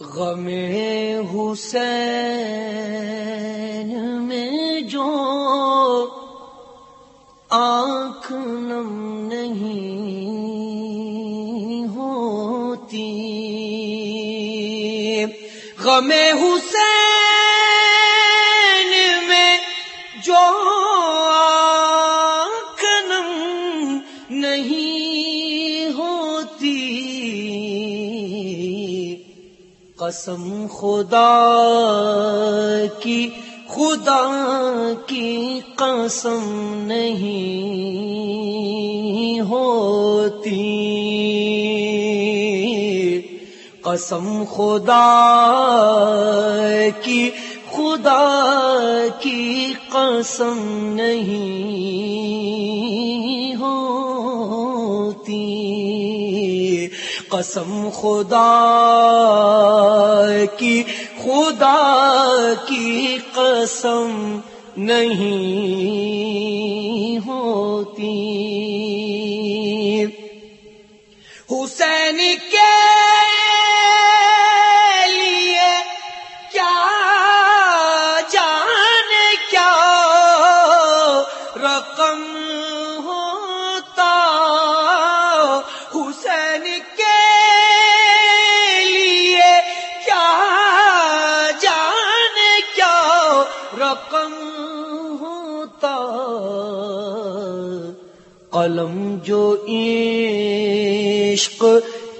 غم حسین میں جو آنکھ نم نہیں ہوتی۔ غم حسین قسم خدا کی خدا کی قسم نہیں ہوتی۔ قسم خدا کی خدا کی قسم نہیں ہوتی۔ قسم خدا کی خدا کی قسم نہیں ہوتی۔ حسین کے لیے کیا جان کیا؟ رقم قلم جو عشق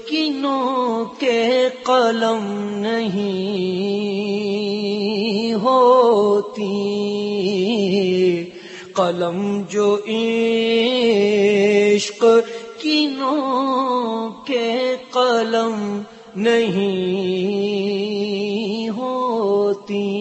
کنوں کے قلم نہیں ہوتی۔ قلم جو عشق کنوں کے قلم نہیں ہوتی۔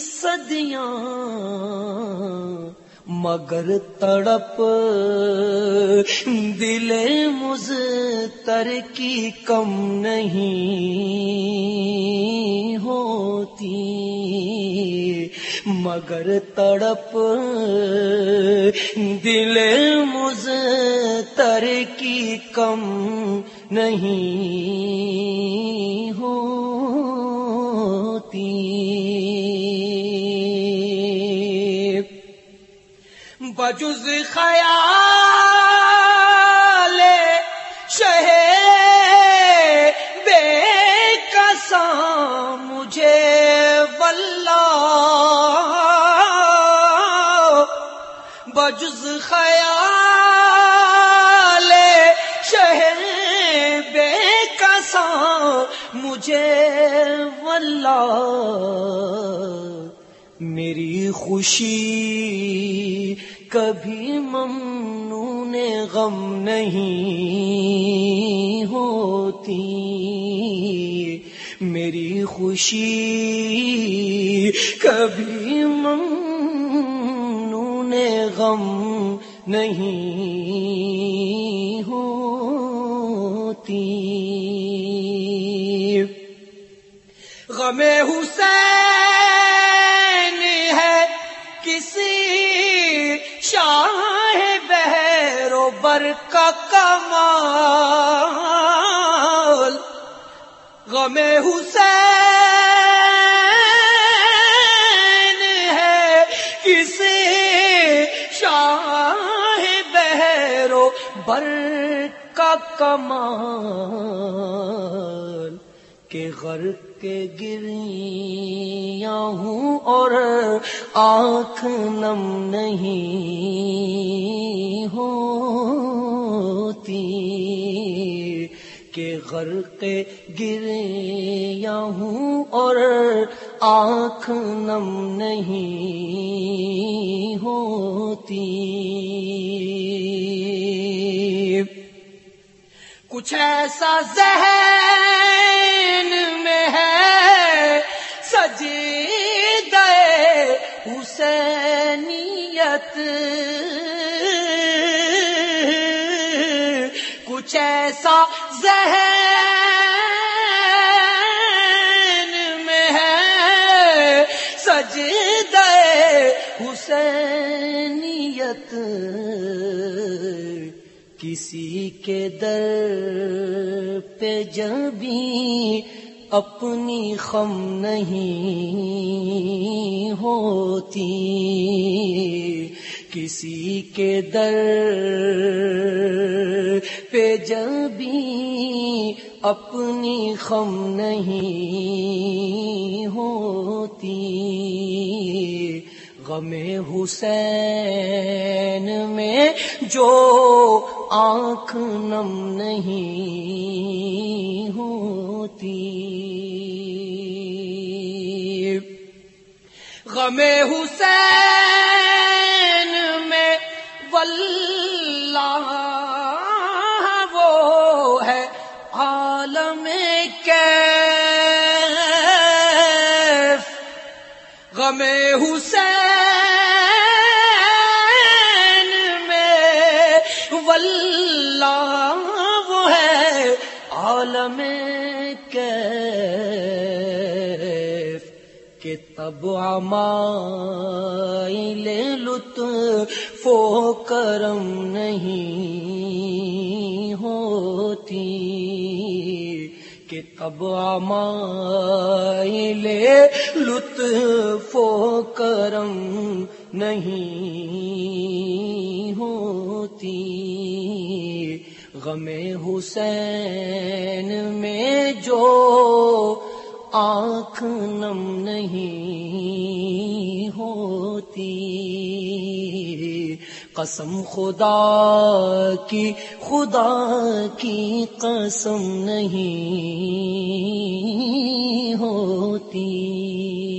صدیاں مگر تڑپ دل مزتر کی کم نہیں ہوتی مگر تڑپ دل مزتر کی کم نہیں ہوتی بجز خیال شہ بے کساں مجھے واللہ بجز خیال شہ بے کساں مجھے واللہ میری خوشی کبھی ممنون غم نہیں ہوتی۔ میری خوشی کبھی ممنون غم نہیں ہوتی۔ غم حسین غم حسین ہے۔ کسی شاہ بہرو بر کا کمال کے غر کے گریا ہوں اور آنکھ نم نہیں ہوتی غرق گریا ہوں اور آنکھ نم نہیں ہوتی۔ کچھ ایسا ذہن میں ہے سجی گئے حسینیت۔ کچھ ایسا ذہن میں ہے سج حسینیت کسی کے در پہ جبھی اپنی خم نہیں ہوتی کسی کے در پہ جبھی اپنی خم نہیں ہوتی۔ غم حسین میں جو آنکھ نم نہیں ہوتی۔ غم حسین غم حسین میں، واللہ وہ ہے عالم کیف، کہ تب عمائل لطف و کرم نہیں۔ کہ تب عمائل لطف و کرم نہیں ہوتی۔ غم حسین میں جو آنکھ نم نہیں ہوتی۔ قسم خدا کی خدا کی قسم نہیں ہوتی۔